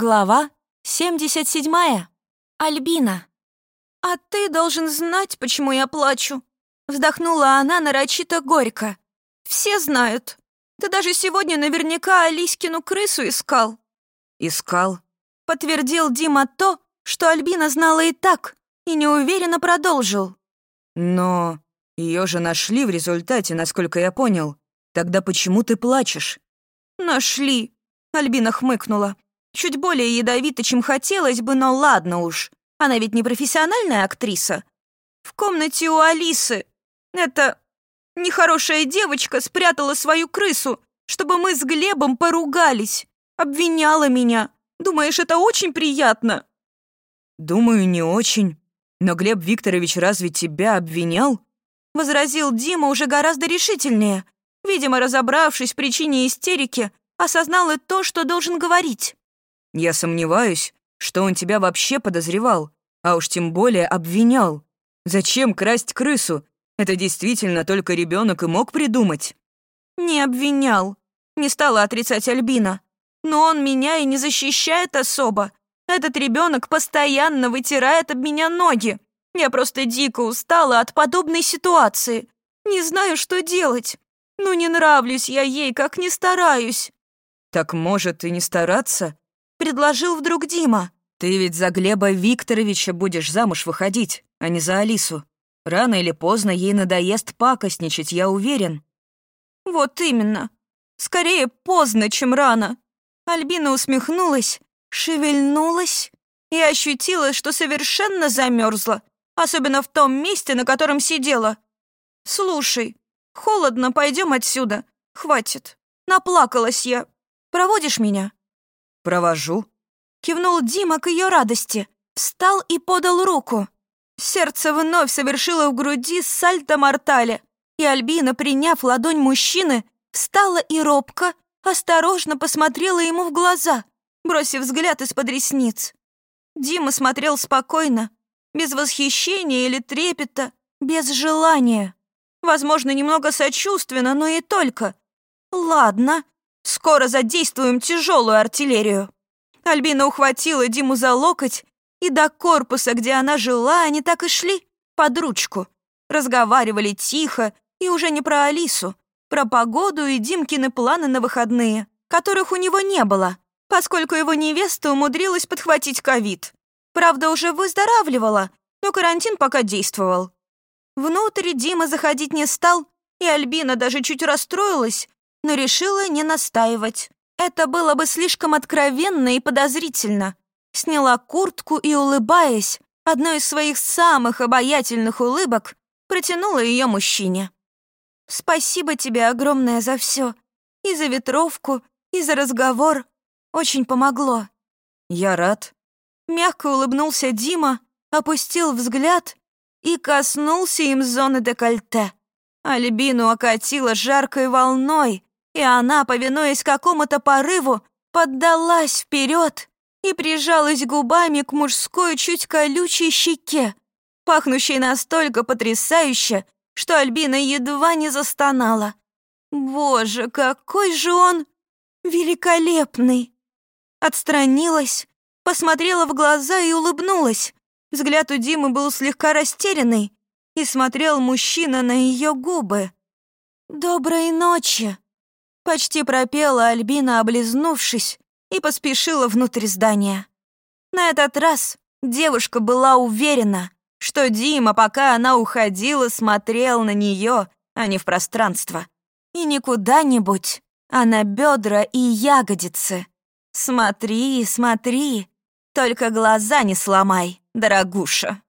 Глава 77. Альбина. «А ты должен знать, почему я плачу», — вздохнула она нарочито горько. «Все знают. Ты даже сегодня наверняка Алиськину крысу искал». «Искал», — подтвердил Дима то, что Альбина знала и так, и неуверенно продолжил. «Но ее же нашли в результате, насколько я понял. Тогда почему ты плачешь?» «Нашли», — Альбина хмыкнула. Чуть более ядовито, чем хотелось бы, но ладно уж. Она ведь не профессиональная актриса. В комнате у Алисы. Это нехорошая девочка спрятала свою крысу, чтобы мы с Глебом поругались. Обвиняла меня. Думаешь, это очень приятно? Думаю, не очень. Но Глеб Викторович разве тебя обвинял? Возразил Дима уже гораздо решительнее. Видимо, разобравшись в причине истерики, осознал и то, что должен говорить. Я сомневаюсь, что он тебя вообще подозревал, а уж тем более обвинял. Зачем красть крысу? Это действительно только ребенок и мог придумать. Не обвинял, не стала отрицать Альбина. Но он меня и не защищает особо. Этот ребенок постоянно вытирает об меня ноги. Я просто дико устала от подобной ситуации. Не знаю, что делать. Ну не нравлюсь я ей, как не стараюсь. Так может и не стараться? Предложил вдруг Дима. «Ты ведь за Глеба Викторовича будешь замуж выходить, а не за Алису. Рано или поздно ей надоест пакостничать, я уверен». «Вот именно. Скорее поздно, чем рано». Альбина усмехнулась, шевельнулась и ощутила, что совершенно замерзла, особенно в том месте, на котором сидела. «Слушай, холодно, пойдем отсюда. Хватит. Наплакалась я. Проводишь меня?» «Провожу». Кивнул Дима к ее радости, встал и подал руку. Сердце вновь совершило в груди сальто-мортале, и Альбина, приняв ладонь мужчины, встала и робко, осторожно посмотрела ему в глаза, бросив взгляд из-под ресниц. Дима смотрел спокойно, без восхищения или трепета, без желания. Возможно, немного сочувственно, но и только. «Ладно, Скоро задействуем тяжелую артиллерию». Альбина ухватила Диму за локоть, и до корпуса, где она жила, они так и шли, под ручку. Разговаривали тихо, и уже не про Алису, про погоду и Димкины планы на выходные, которых у него не было, поскольку его невеста умудрилась подхватить ковид. Правда, уже выздоравливала, но карантин пока действовал. Внутрь Дима заходить не стал, и Альбина даже чуть расстроилась, но решила не настаивать. Это было бы слишком откровенно и подозрительно. Сняла куртку и, улыбаясь, одной из своих самых обаятельных улыбок, протянула ее мужчине. «Спасибо тебе огромное за все. И за ветровку, и за разговор. Очень помогло». «Я рад». Мягко улыбнулся Дима, опустил взгляд и коснулся им зоны декольте. Альбину окатила жаркой волной, и она, повинуясь какому-то порыву, поддалась вперед и прижалась губами к мужской чуть колючей щеке, пахнущей настолько потрясающе, что Альбина едва не застонала. «Боже, какой же он великолепный!» Отстранилась, посмотрела в глаза и улыбнулась. Взгляд у Димы был слегка растерянный, и смотрел мужчина на ее губы. «Доброй ночи!» Почти пропела Альбина, облизнувшись, и поспешила внутрь здания. На этот раз девушка была уверена, что Дима, пока она уходила, смотрел на нее, а не в пространство. И не куда-нибудь, а на бедра и ягодицы. Смотри, смотри, только глаза не сломай, дорогуша.